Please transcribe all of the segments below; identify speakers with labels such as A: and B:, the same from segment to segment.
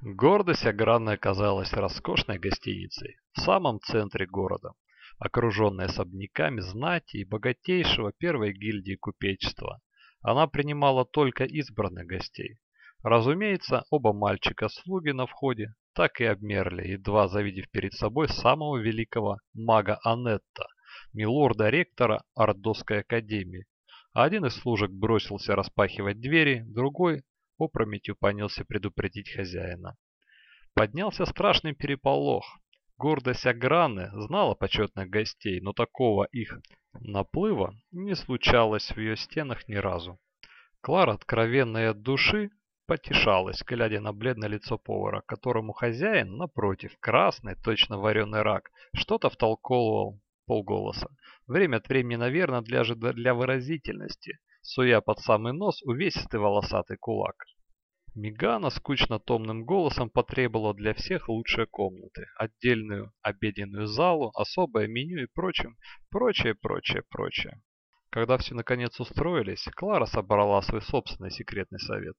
A: Гордость огранной оказалась роскошной гостиницей в самом центре города, окруженной особняками знати и богатейшего первой гильдии купечества. Она принимала только избранных гостей. Разумеется, оба мальчика-слуги на входе так и обмерли, едва завидев перед собой самого великого мага Анетта, милорда-ректора Ордосской академии. Один из служек бросился распахивать двери, другой опрометью понялся предупредить хозяина. Поднялся страшный переполох. Гордость Аграны знала почетных гостей, но такого их наплыва не случалось в ее стенах ни разу. Клара, откровенная от души, потешалась, глядя на бледное лицо повара, которому хозяин, напротив, красный, точно вареный рак, что-то втолковывал полголоса. Время от времени, наверное, для, для выразительности, суя под самый нос увесистый волосатый кулак. Мигана скучно томным голосом потребовала для всех лучшие комнаты, отдельную обеденную залу, особое меню и прочим, прочее, прочее, прочее. Когда все наконец устроились, Клара собрала свой собственный секретный совет.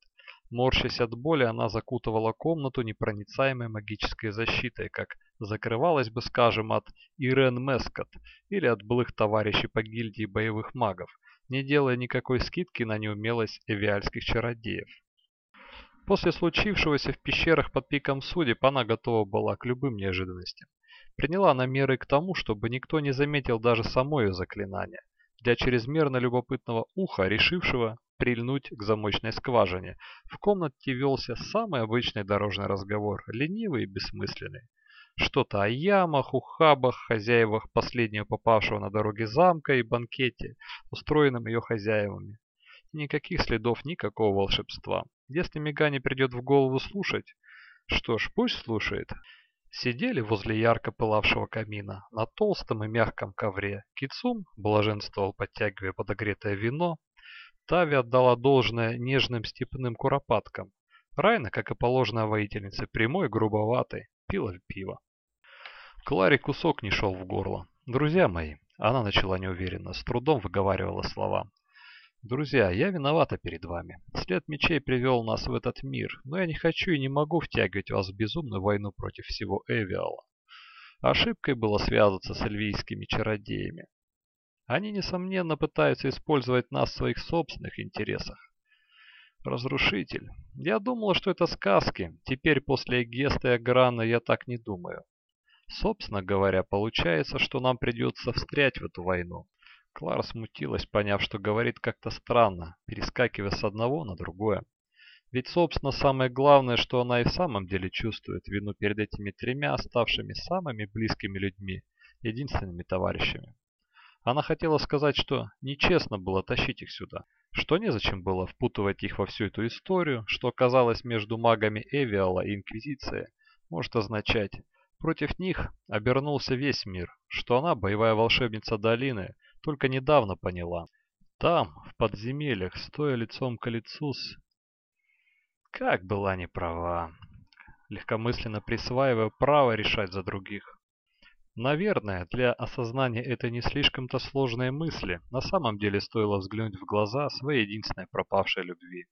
A: Морщась от боли, она закутывала комнату непроницаемой магической защитой, как закрывалась бы, скажем, от Ирен Мескот или от былых товарищей по гильдии боевых магов, не делая никакой скидки на неумелость эвиальских чародеев. После случившегося в пещерах под пиком судеб она готова была к любым неожиданностям. Приняла она меры к тому, чтобы никто не заметил даже само ее заклинание. Для чрезмерно любопытного уха, решившего прильнуть к замочной скважине, в комнате велся самый обычный дорожный разговор, ленивый и бессмысленный. Что-то о ямах, ухабах, хозяевах последнего попавшего на дороге замка и банкете, устроенном ее хозяевами. И никаких следов никакого волшебства. Если Мегане придет в голову слушать, что ж, пусть слушает. Сидели возле ярко пылавшего камина на толстом и мягком ковре. Кицум блаженствовал, подтягивая подогретое вино. Тави отдала должное нежным степным куропаткам. Райна, как и положено воительнице, прямой, грубоватый, пила пиво. Кларе кусок не шел в горло. «Друзья мои», — она начала неуверенно, с трудом выговаривала слова. Друзья, я виновата перед вами. След мечей привел нас в этот мир, но я не хочу и не могу втягивать вас в безумную войну против всего Эвиала. Ошибкой было связаться с эльвийскими чародеями. Они, несомненно, пытаются использовать нас в своих собственных интересах. Разрушитель. Я думала, что это сказки. Теперь после Геста и Аграна я так не думаю. Собственно говоря, получается, что нам придется встрять в эту войну. Клара смутилась, поняв, что говорит как-то странно, перескакивая с одного на другое. Ведь, собственно, самое главное, что она и в самом деле чувствует вину перед этими тремя оставшими самыми близкими людьми, единственными товарищами. Она хотела сказать, что нечестно было тащить их сюда, что незачем было впутывать их во всю эту историю, что оказалось между магами Эвиала и Инквизицией, может означать, против них обернулся весь мир, что она, боевая волшебница долины, только недавно поняла. Там, в подземельях, стоя лицом к лицу с... Как была неправа. Легкомысленно присваивая право решать за других. Наверное, для осознания этой не слишком-то сложной мысли на самом деле стоило взглянуть в глаза своей единственной пропавшей любви.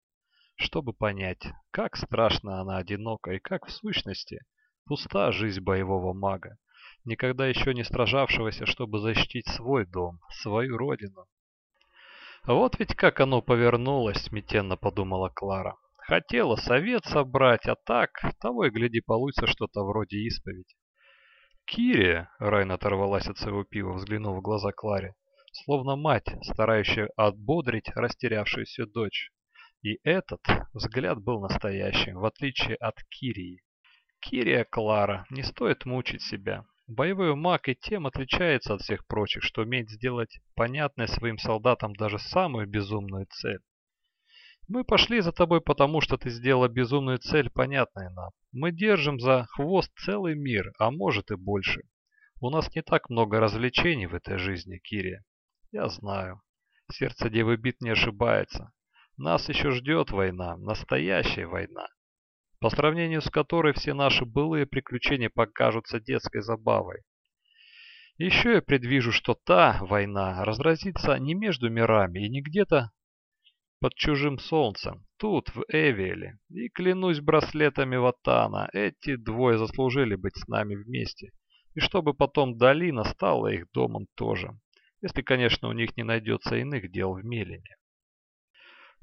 A: Чтобы понять, как страшно она одинока и как в сущности пуста жизнь боевого мага никогда еще не сражавшегося, чтобы защитить свой дом, свою родину. Вот ведь как оно повернулось, смятенно подумала Клара. Хотела совет собрать, а так, того и гляди, получится что-то вроде исповеди. Кирия, Райна оторвалась от своего пива, взглянув в глаза Кларе, словно мать, старающая отбодрить растерявшуюся дочь. И этот взгляд был настоящим, в отличие от Кирии. Кирия Клара, не стоит мучить себя. Боевой маг и тем отличается от всех прочих, что умеет сделать понятной своим солдатам даже самую безумную цель. Мы пошли за тобой потому, что ты сделала безумную цель понятной нам. Мы держим за хвост целый мир, а может и больше. У нас не так много развлечений в этой жизни, Кирия. Я знаю. Сердце Девы Бит не ошибается. Нас еще ждет война, настоящая война по сравнению с которой все наши былые приключения покажутся детской забавой. Еще я предвижу, что та война разразится не между мирами и не где-то под чужим солнцем, тут, в Эвиэле. И клянусь браслетами Ватана, эти двое заслужили быть с нами вместе. И чтобы потом долина стала их домом тоже. Если, конечно, у них не найдется иных дел в Мелине.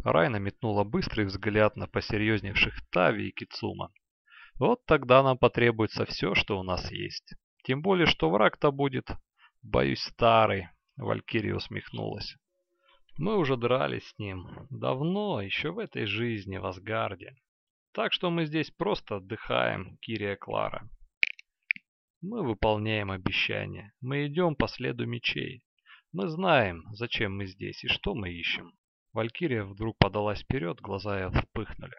A: Райна метнула быстрый взгляд на посерьезневших Тави и Кицума. Вот тогда нам потребуется все, что у нас есть. Тем более, что враг-то будет, боюсь, старый. Валькирия усмехнулась. Мы уже дрались с ним. Давно, еще в этой жизни, в Асгарде. Так что мы здесь просто отдыхаем, Кирия Клара. Мы выполняем обещания. Мы идем по следу мечей. Мы знаем, зачем мы здесь и что мы ищем. Валькирия вдруг подалась вперед, глаза ее вспыхнули.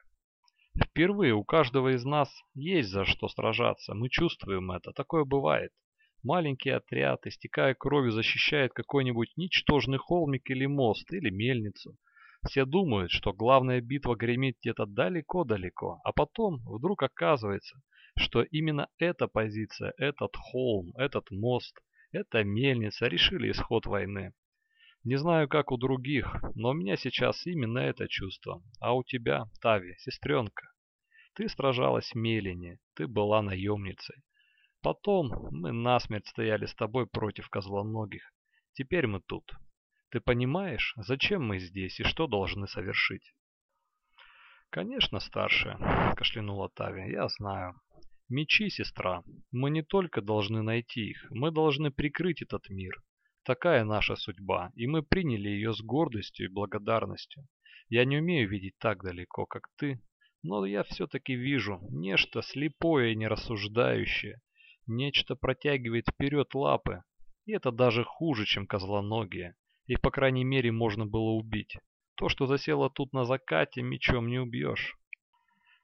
A: Впервые у каждого из нас есть за что сражаться. Мы чувствуем это. Такое бывает. Маленький отряд, истекая кровью, защищает какой-нибудь ничтожный холмик или мост, или мельницу. Все думают, что главная битва гремит где-то далеко-далеко, а потом вдруг оказывается, что именно эта позиция, этот холм, этот мост, эта мельница решили исход войны. Не знаю, как у других, но у меня сейчас именно это чувство. А у тебя, Тави, сестренка. Ты сражалась в Мелине, ты была наемницей. Потом мы насмерть стояли с тобой против козлоногих. Теперь мы тут. Ты понимаешь, зачем мы здесь и что должны совершить? Конечно, старшая, кашлянула Тави, я знаю. Мечи, сестра. Мы не только должны найти их, мы должны прикрыть этот мир. Такая наша судьба, и мы приняли ее с гордостью и благодарностью. Я не умею видеть так далеко, как ты, но я все-таки вижу нечто слепое и нерассуждающее, нечто протягивает вперед лапы, и это даже хуже, чем козлоногие. Их, по крайней мере, можно было убить. То, что засело тут на закате, мечом не убьешь.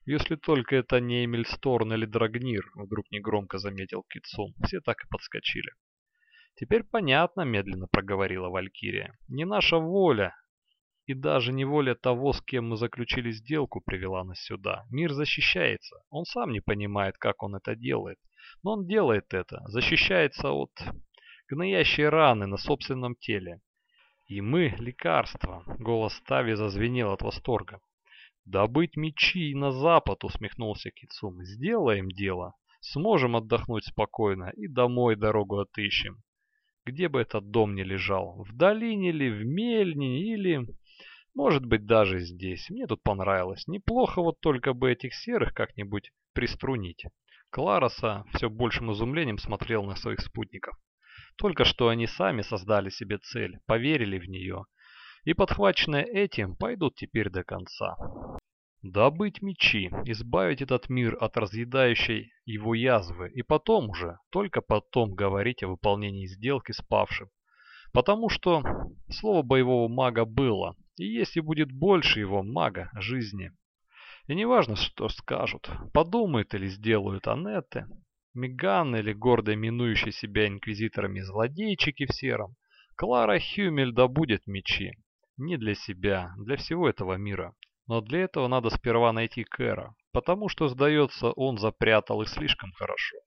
A: Если только это не Эмиль Сторн или Драгнир, вдруг негромко заметил Китсун. Все так и подскочили. «Теперь понятно», — медленно проговорила Валькирия. «Не наша воля, и даже не воля того, с кем мы заключили сделку, привела нас сюда. Мир защищается. Он сам не понимает, как он это делает. Но он делает это. Защищается от гноящей раны на собственном теле. И мы — лекарство. Голос Тави зазвенел от восторга. «Добыть мечи на запад», — усмехнулся Кицум. «Сделаем дело. Сможем отдохнуть спокойно и домой дорогу отыщем. Где бы этот дом ни лежал, в долине ли, в мельне или... Может быть, даже здесь. Мне тут понравилось. Неплохо вот только бы этих серых как-нибудь приструнить. Клароса все большим изумлением смотрел на своих спутников. Только что они сами создали себе цель, поверили в нее. И подхваченные этим, пойдут теперь до конца. Добыть мечи, избавить этот мир от разъедающей его язвы, и потом уже, только потом говорить о выполнении сделки с павшим. Потому что слово боевого мага было, и если будет больше его мага жизни. И не важно, что скажут, подумают или сделают Анетты, Меган или гордо минующие себя инквизиторами злодейчики в сером, Клара Хюмель добудет мечи. Не для себя, для всего этого мира. Но для этого надо сперва найти Кэра, потому что, сдается, он запрятал их слишком хорошо.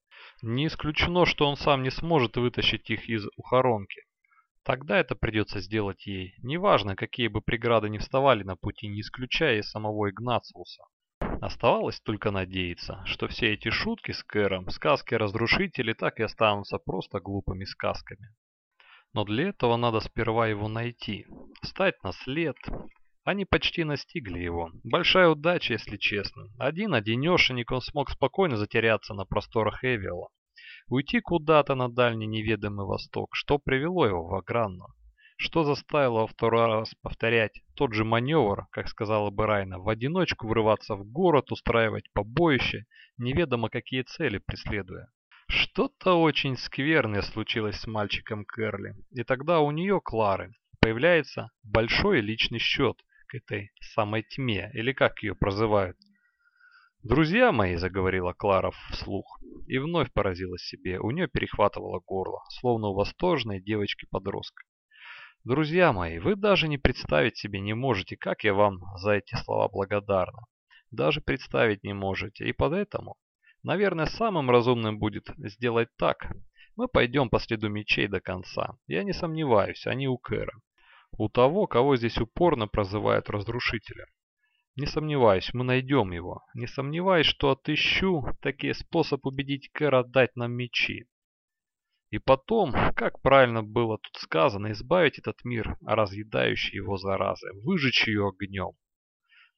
A: Не исключено, что он сам не сможет вытащить их из ухоронки. Тогда это придется сделать ей, неважно, какие бы преграды ни вставали на пути, не исключая и самого Игнациуса. Оставалось только надеяться, что все эти шутки с Кэром, сказки разрушителей так и останутся просто глупыми сказками. Но для этого надо сперва его найти, встать на след, они почти настигли его. Большая удача, если честно. Один-одинешенек он смог спокойно затеряться на просторах Эвиала. Уйти куда-то на дальний неведомый восток. Что привело его в Агранну? Что заставило во второй раз повторять тот же маневр, как сказала бы Райна, в одиночку врываться в город, устраивать побоище, неведомо какие цели преследуя. Что-то очень скверное случилось с мальчиком Кэрли, и тогда у нее, Клары, появляется большой личный счет, к этой самой тьме, или как ее прозывают. «Друзья мои», — заговорила Клара вслух, и вновь поразилась себе, у нее перехватывало горло, словно у восторженной девочки-подростка. «Друзья мои, вы даже не представить себе не можете, как я вам за эти слова благодарна. Даже представить не можете, и поэтому, наверное, самым разумным будет сделать так. Мы пойдем по следу мечей до конца. Я не сомневаюсь, они у Кэра. У того, кого здесь упорно прозывают разрушителем. Не сомневаюсь, мы найдем его. Не сомневаюсь, что отыщу такие способ убедить Кэра отдать нам мечи. И потом, как правильно было тут сказано, избавить этот мир, разъедающий его заразы, выжечь ее огнем.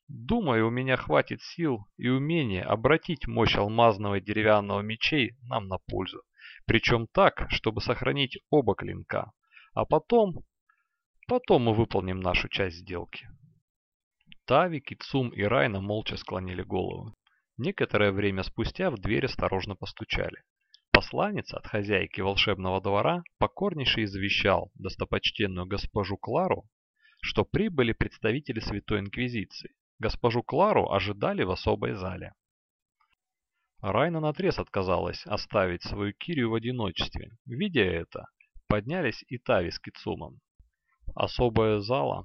A: Думаю, у меня хватит сил и умения обратить мощь алмазного и деревянного мечей нам на пользу. Причем так, чтобы сохранить оба клинка. А потом... Потом мы выполним нашу часть сделки. Тави, Кицум и Райна молча склонили головы. Некоторое время спустя в дверь осторожно постучали. Посланец от хозяйки волшебного двора покорнейше извещал достопочтенную госпожу Клару, что прибыли представители Святой Инквизиции. Госпожу Клару ожидали в особой зале. Райна наотрез отказалась оставить свою Кирию в одиночестве. Видя это, поднялись и Тави с Кицумом. Особая зала,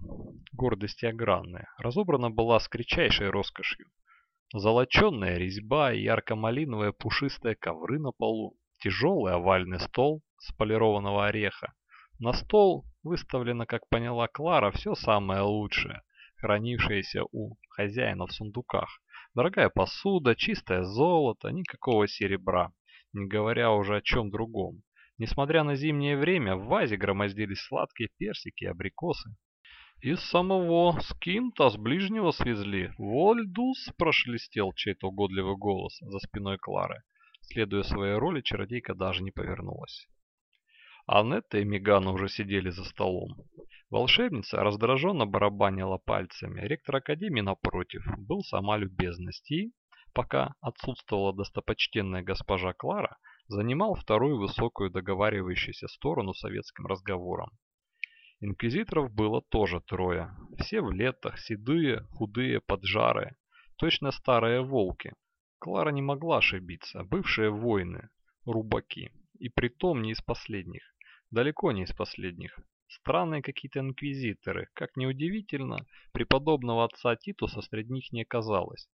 A: гордости огранная, разобрана была с кричайшей роскошью. Золоченная резьба и ярко-малиновые пушистые ковры на полу, тяжелый овальный стол с полированного ореха. На стол выставлено, как поняла Клара, все самое лучшее, хранившееся у хозяина в сундуках. Дорогая посуда, чистое золото, никакого серебра, не говоря уже о чем другом. Несмотря на зимнее время, в вазе громоздились сладкие персики и абрикосы. «Из самого Скинта с ближнего свезли. Вольдус!» – прошелестел чей-то угодливый голос за спиной Клары. Следуя своей роли, чародейка даже не повернулась. Анетта и Мегана уже сидели за столом. Волшебница раздраженно барабанила пальцами. Ректор Академии, напротив, был сама любезность и, пока отсутствовала достопочтенная госпожа Клара, занимал вторую высокую договаривающуюся сторону советским разговором. Инквизиторов было тоже трое. Все в летах, седые, худые, поджарые. Точно старые волки. Клара не могла ошибиться. Бывшие воины, рубаки. И притом не из последних. Далеко не из последних. Странные какие-то инквизиторы. Как неудивительно, преподобного отца Титуса среди них не оказалось.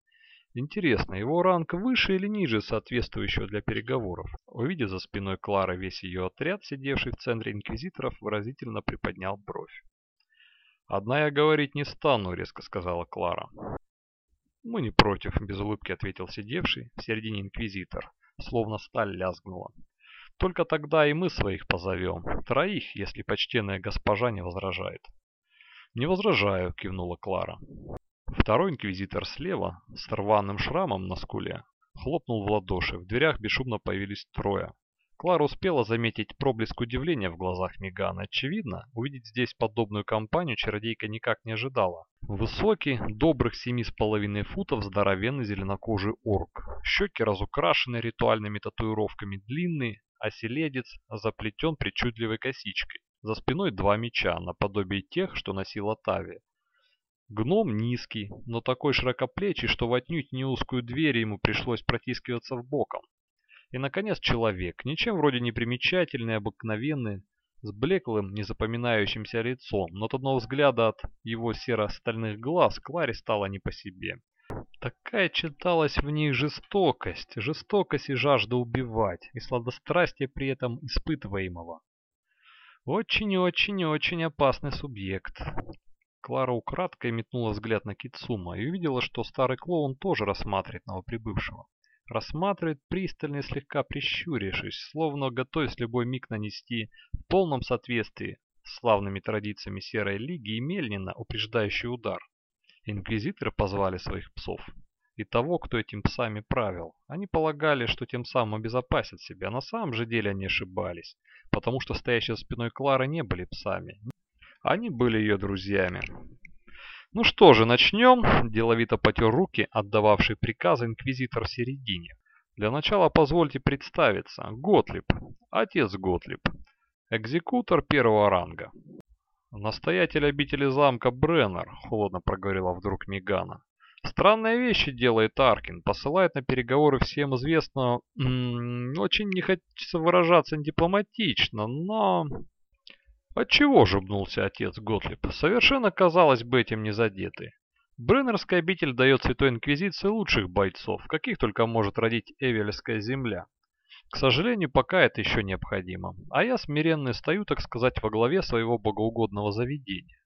A: Интересно, его ранг выше или ниже соответствующего для переговоров? Увидев за спиной Клары весь ее отряд, сидевший в центре инквизиторов, выразительно приподнял бровь. «Одна я говорить не стану», — резко сказала Клара. «Мы не против», — без улыбки ответил сидевший в середине инквизитор, словно сталь лязгнула. «Только тогда и мы своих позовем. Троих, если почтенная госпожа не возражает». «Не возражаю», — кивнула Клара. Второй инквизитор слева, с рваным шрамом на скуле, хлопнул в ладоши. В дверях бесшумно появились трое. Клара успела заметить проблеск удивления в глазах Мегана. Очевидно, увидеть здесь подобную компанию чародейка никак не ожидала. Высокий, добрых семи с половиной футов, здоровенный зеленокожий орк. Щеки разукрашены ритуальными татуировками, длинный, а селедец заплетен причудливой косичкой. За спиной два меча, наподобие тех, что носила Тави. Гном низкий, но такой широкоплечий, что в отнюдь не узкую дверь ему пришлось протискиваться в боком. И, наконец, человек, ничем вроде не примечательный, обыкновенный, с блеклым, незапоминающимся лицом, но от одного взгляда от его серо-стальных глаз Кларе стало не по себе. Такая читалась в ней жестокость, жестокость и жажда убивать, и сладострастие при этом испытываемого. Очень-очень-очень опасный субъект. Клара украдкой метнула взгляд на Кицума и увидела, что старый клоун тоже рассматривает новоприбывшего. Рассматривает пристально и слегка прищурившись, словно готовясь любой миг нанести в полном соответствии с славными традициями Серой Лиги и Мельнина упреждающий удар. Инквизиторы позвали своих псов. И того, кто этим псами правил. Они полагали, что тем самым обезопасят себя, на самом же деле они ошибались, потому что стоящие за спиной Клары не были псами, они были ее друзьями. Ну что же, начнем. Деловито потер руки, отдававший приказы инквизитор в середине. Для начала позвольте представиться. Готлиб. Отец Готлиб. Экзекутор первого ранга. Настоятель обители замка Бреннер, холодно проговорила вдруг Мигана. Странные вещи делает Аркин, посылает на переговоры всем известно... М -м, очень не хочется выражаться дипломатично, но... Отчего жубнулся отец Готлиб, совершенно казалось бы этим не задетый. Бреннерская обитель дает Святой Инквизиции лучших бойцов, каких только может родить Эвельская земля. К сожалению, пока это еще необходимо. А я смиренно стою, так сказать, во главе своего богоугодного заведения.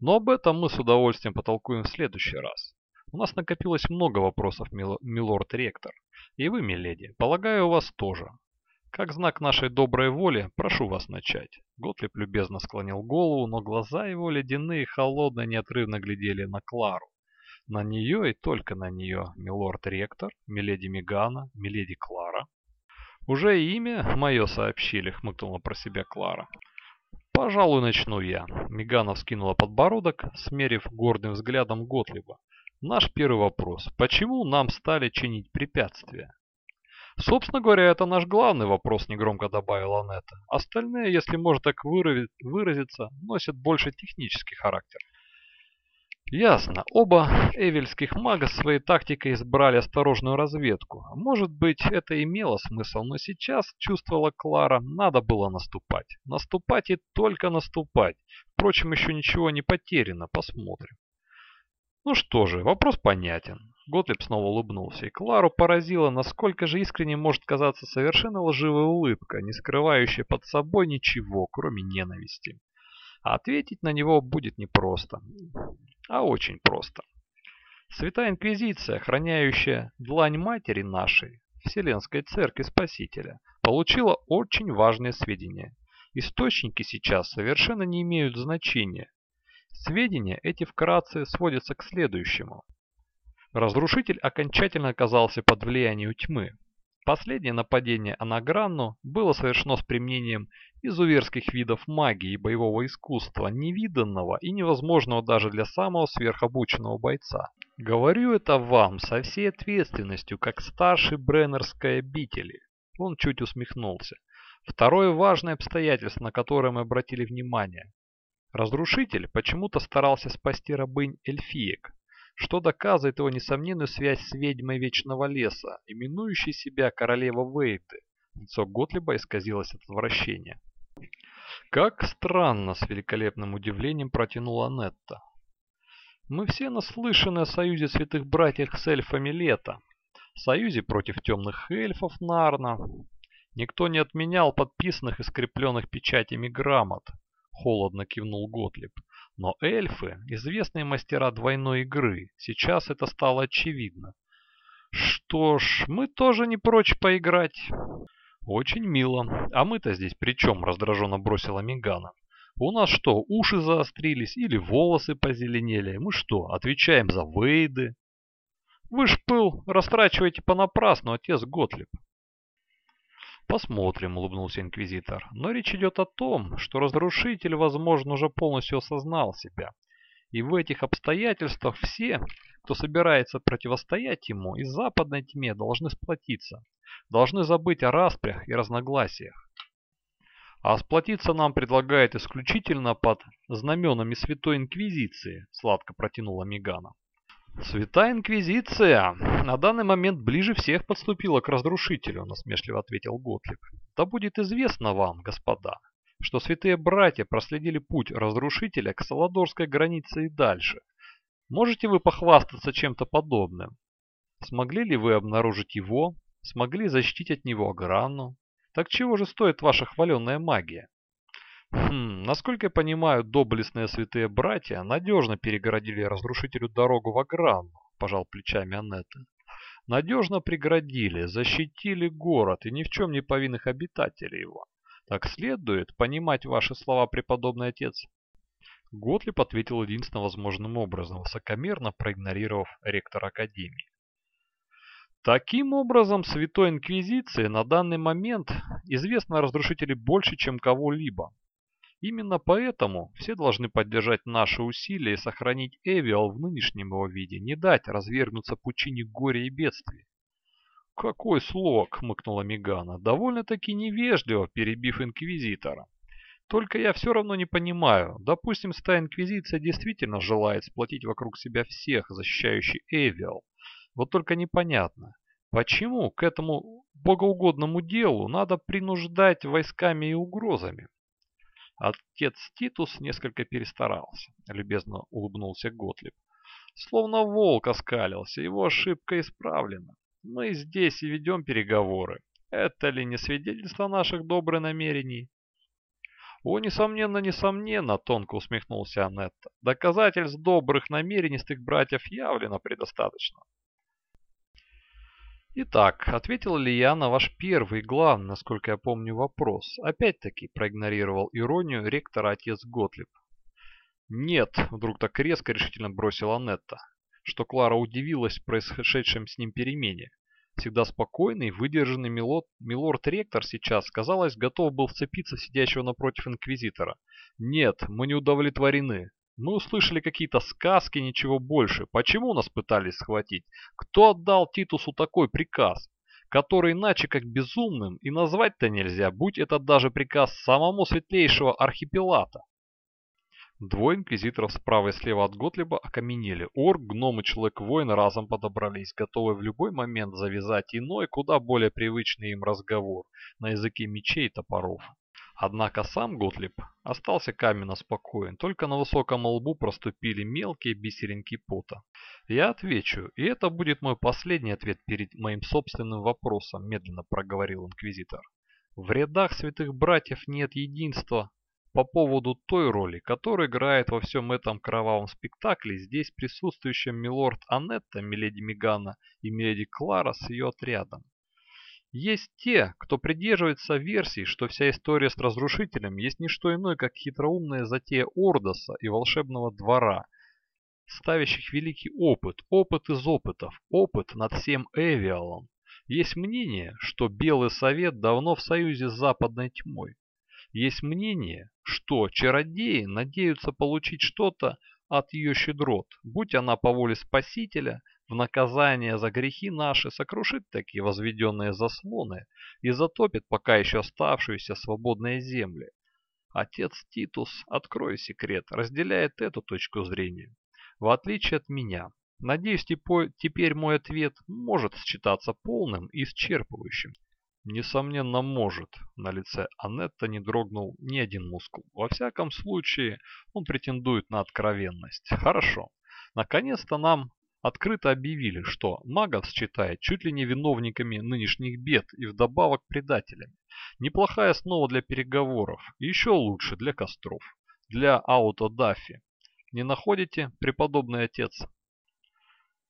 A: Но об этом мы с удовольствием потолкуем в следующий раз. У нас накопилось много вопросов, милорд-ректор. И вы, миледи, полагаю, у вас тоже. Как знак нашей доброй воли, прошу вас начать. Готлиб любезно склонил голову, но глаза его ледяные и холодные неотрывно глядели на Клару. На нее и только на нее, милорд-ректор, миледи Мегана, миледи Клара. «Уже имя мое сообщили», — хмыкнула про себя Клара. «Пожалуй, начну я». Мегана вскинула подбородок, смерив гордым взглядом Готлиба. «Наш первый вопрос. Почему нам стали чинить препятствия?» «Собственно говоря, это наш главный вопрос», — негромко добавила Анетта. «Остальные, если можно так выразиться, носят больше технический характер». Ясно. Оба эвельских мага своей тактикой избрали осторожную разведку. Может быть, это имело смысл, но сейчас, чувствовала Клара, надо было наступать. Наступать и только наступать. Впрочем, еще ничего не потеряно, посмотрим. Ну что же, вопрос понятен. Готлиб снова улыбнулся, и Клару поразило, насколько же искренне может казаться совершенно лживая улыбка, не скрывающая под собой ничего, кроме ненависти. А ответить на него будет непросто а очень просто. Святая Инквизиция, охраняющая длань Матери нашей, Вселенской Церкви Спасителя, получила очень важные сведения. Источники сейчас совершенно не имеют значения. Сведения эти вкратце сводятся к следующему. Разрушитель окончательно оказался под влиянием тьмы. Последнее нападение на Гранну было совершено с применением изуверских видов магии и боевого искусства, невиданного и невозможного даже для самого сверхобученного бойца. Говорю это вам со всей ответственностью, как старший Бреннерской обители. Он чуть усмехнулся. Второе важное обстоятельство, на которое мы обратили внимание. Разрушитель почему-то старался спасти рабынь эльфиек, что доказывает его несомненную связь с ведьмой Вечного Леса, именующей себя королева Вейты. Лицо Готлиба исказилось от отвращения. «Как странно!» — с великолепным удивлением протянула Нетта. «Мы все наслышаны о союзе святых братьев с эльфами лета, союзе против темных эльфов Нарна. Никто не отменял подписанных и скрепленных печатями грамот», — холодно кивнул Готлиб. «Но эльфы — известные мастера двойной игры, сейчас это стало очевидно. Что ж, мы тоже не прочь поиграть». «Очень мило. А мы-то здесь при чем?» – раздраженно бросила Мегана. «У нас что, уши заострились или волосы позеленели? Мы что, отвечаем за вейды?» «Вы ж пыл растрачиваете понапрасну, отец Готлиб». «Посмотрим», — улыбнулся инквизитор. «Но речь идет о том, что разрушитель, возможно, уже полностью осознал себя. И в этих обстоятельствах все, кто собирается противостоять ему, из западной тьме должны сплотиться должны забыть о распрях и разногласиях. А сплотиться нам предлагает исключительно под знаменами Святой Инквизиции, сладко протянула Мигана. «Святая Инквизиция на данный момент ближе всех подступила к разрушителю», насмешливо ответил Готлиб. «Да будет известно вам, господа, что святые братья проследили путь разрушителя к Саладорской границе и дальше. Можете вы похвастаться чем-то подобным? Смогли ли вы обнаружить его, смогли защитить от него Аграну. Так чего же стоит ваша хваленная магия? Хм, насколько я понимаю, доблестные святые братья надежно перегородили разрушителю дорогу в Аграну, пожал плечами Аннета. Надежно преградили, защитили город и ни в чем не повинных обитателей его. Так следует понимать ваши слова, преподобный отец. Готлиб ответил единственно возможным образом, высокомерно проигнорировав ректора Академии. Таким образом, Святой Инквизиции на данный момент известно о больше, чем кого-либо. Именно поэтому все должны поддержать наши усилия и сохранить Эвиал в нынешнем его виде, не дать развергнуться пучине горя и бедствий. «Какой слог!» — хмыкнула Мегана, довольно-таки невежливо перебив Инквизитора. «Только я все равно не понимаю. Допустим, стая Инквизиция действительно желает сплотить вокруг себя всех, защищающих Эвиал. Вот только непонятно, почему к этому богоугодному делу надо принуждать войсками и угрозами? Отец Титус несколько перестарался, любезно улыбнулся Готлиб. Словно волк оскалился, его ошибка исправлена. Мы здесь и ведем переговоры. Это ли не свидетельство наших добрых намерений? «О, несомненно, несомненно», — тонко усмехнулся Анетта. «Доказательств добрых намерений братьев явлено предостаточно». «Итак, ответил ли я на ваш первый, главный, насколько я помню, вопрос?» Опять-таки проигнорировал иронию ректора отец Готлиб. «Нет», — вдруг так резко решительно бросила Анетта, что Клара удивилась происшедшем с ним перемене. Всегда спокойный, выдержанный милорд-ректор сейчас, казалось, готов был вцепиться в сидящего напротив инквизитора. «Нет, мы не удовлетворены. Мы услышали какие-то сказки, ничего больше. Почему нас пытались схватить? Кто отдал Титусу такой приказ? Который иначе как безумным и назвать-то нельзя, будь это даже приказ самому светлейшего архипелата. Двое инквизиторов справа и слева от Готлиба окаменели. Орк, гном и человек-воин разом подобрались, готовые в любой момент завязать иной, куда более привычный им разговор на языке мечей и топоров. Однако сам Готлиб остался каменно спокоен, только на высоком лбу проступили мелкие бисеринки пота. «Я отвечу, и это будет мой последний ответ перед моим собственным вопросом», медленно проговорил инквизитор. «В рядах святых братьев нет единства, по поводу той роли, которую играет во всем этом кровавом спектакле здесь присутствующим милорд Анетта, миледи Мегана и миледи Клара с ее отрядом. Есть те, кто придерживается версии, что вся история с разрушителем есть не что иное, как хитроумная затея Ордоса и волшебного двора, ставящих великий опыт, опыт из опытов, опыт над всем Эвиалом. Есть мнение, что Белый Совет давно в союзе с Западной Тьмой, есть мнение, что чародеи надеются получить что-то от ее щедрот, будь она по воле Спасителя, в наказание за грехи наши сокрушит такие возведенные заслоны и затопит пока еще оставшиеся свободные земли. Отец Титус, открою секрет, разделяет эту точку зрения. В отличие от меня, надеюсь, теперь мой ответ может считаться полным и исчерпывающим. Несомненно, может. На лице Анетта не дрогнул ни один мускул. Во всяком случае, он претендует на откровенность. Хорошо. Наконец-то нам открыто объявили, что магов считает чуть ли не виновниками нынешних бед и вдобавок предателями. Неплохая основа для переговоров. И еще лучше для костров. Для аутодафи. Не находите, преподобный отец?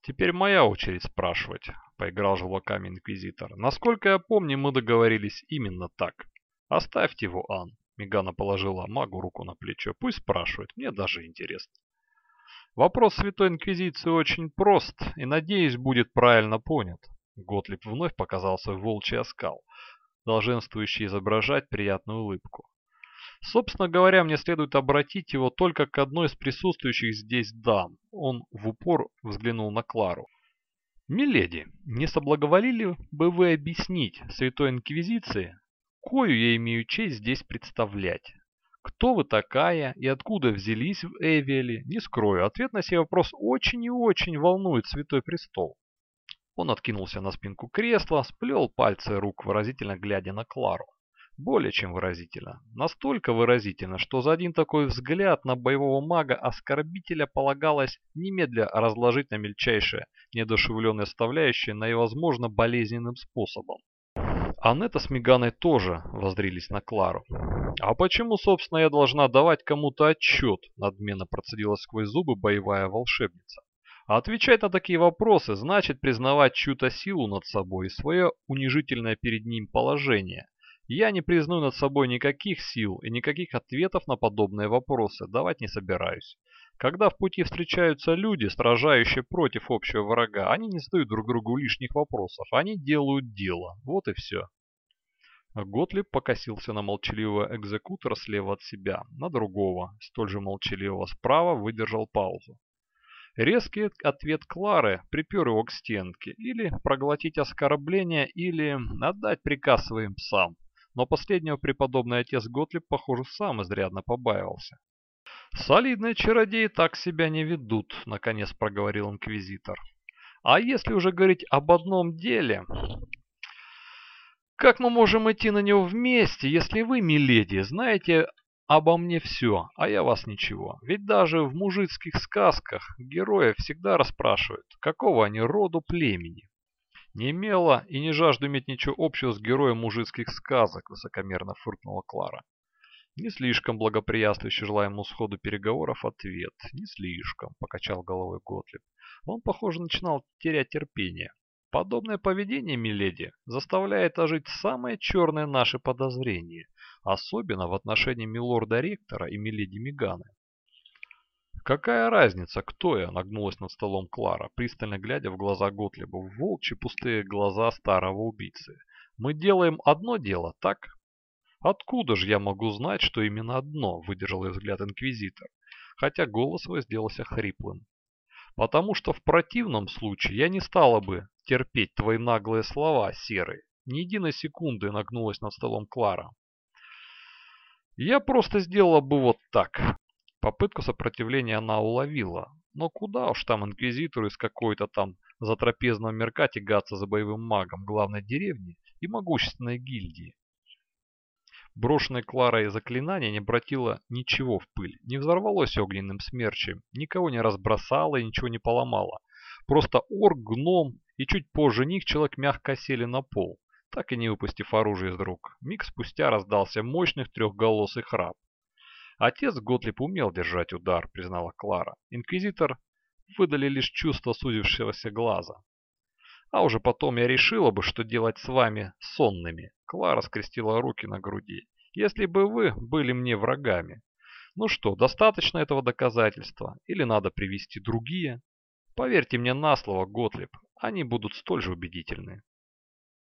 A: Теперь моя очередь спрашивать, поиграл желваками инквизитор. Насколько я помню, мы договорились именно так. Оставьте его, Ан. Мегана положила магу руку на плечо. Пусть спрашивает, мне даже интересно. Вопрос Святой Инквизиции очень прост и, надеюсь, будет правильно понят. Готлиб вновь показал свой волчий оскал, долженствующий изображать приятную улыбку. Собственно говоря, мне следует обратить его только к одной из присутствующих здесь дам. Он в упор взглянул на Клару. «Миледи, не соблаговолили бы вы объяснить Святой Инквизиции, кою я имею честь здесь представлять? Кто вы такая и откуда взялись в Эвиэле? Не скрою, ответ на сей вопрос очень и очень волнует Святой Престол». Он откинулся на спинку кресла, сплел пальцы рук, выразительно глядя на Клару. Более чем выразительно. Настолько выразительно, что за один такой взгляд на боевого мага-оскорбителя полагалось немедля разложить на мельчайшие, недушевленные составляющие наивозможно болезненным способом. Анетта с Меганой тоже воздрились на Клару. «А почему, собственно, я должна давать кому-то отчет?» – надменно процедила сквозь зубы боевая волшебница. А отвечать на такие вопросы значит признавать чью-то силу над собой и свое унижительное перед ним положение – я не признаю над собой никаких сил и никаких ответов на подобные вопросы давать не собираюсь. Когда в пути встречаются люди, сражающие против общего врага, они не задают друг другу лишних вопросов, они делают дело. Вот и все. Готлиб покосился на молчаливого экзекутора слева от себя, на другого, столь же молчаливого справа, выдержал паузу. Резкий ответ Клары припер его к стенке, или проглотить оскорбление, или отдать приказ своим псам. Но последнего преподобный отец Готлиб, похоже, сам изрядно побаивался. «Солидные чародеи так себя не ведут», — наконец проговорил инквизитор. «А если уже говорить об одном деле, как мы можем идти на него вместе, если вы, миледи, знаете обо мне все, а я вас ничего? Ведь даже в мужицких сказках героев всегда расспрашивают, какого они роду племени. «Не имела и не жажду иметь ничего общего с героем мужицких сказок», — высокомерно фыркнула Клара. Не слишком благоприятствующий желаемому сходу переговоров ответ. Не слишком, покачал головой Готлиб. Он, похоже, начинал терять терпение. Подобное поведение, миледи, заставляет ожить самые черные наши подозрения, особенно в отношении милорда-ректора и миледи Меганы. «Какая разница, кто я?» – нагнулась над столом Клара, пристально глядя в глаза Готлибу, в волчьи пустые глаза старого убийцы. «Мы делаем одно дело, так?» «Откуда же я могу знать, что именно одно?» – выдержал ее взгляд инквизитор, хотя голос его сделался хриплым. «Потому что в противном случае я не стала бы терпеть твои наглые слова, Серый». Ни единой секунды нагнулась над столом Клара. «Я просто сделала бы вот так». Попытку сопротивления она уловила, но куда уж там инквизитору из какой-то там затрапезного мирка тягаться за боевым магом главной деревни и могущественной гильдии. Брошенное Кларой заклинание не обратило ничего в пыль, не взорвалось огненным смерчем, никого не разбросало и ничего не поломало. Просто орк, гном и чуть позже них человек мягко сели на пол, так и не выпустив оружие из рук. Миг спустя раздался мощный трехголосый храп. Отец Готлип умел держать удар, признала Клара. Инквизитор выдали лишь чувство сузившегося глаза. А уже потом я решила бы, что делать с вами сонными. Клара скрестила руки на груди. Если бы вы были мне врагами. Ну что, достаточно этого доказательства? Или надо привести другие? Поверьте мне на слово, Готлиб, они будут столь же убедительны.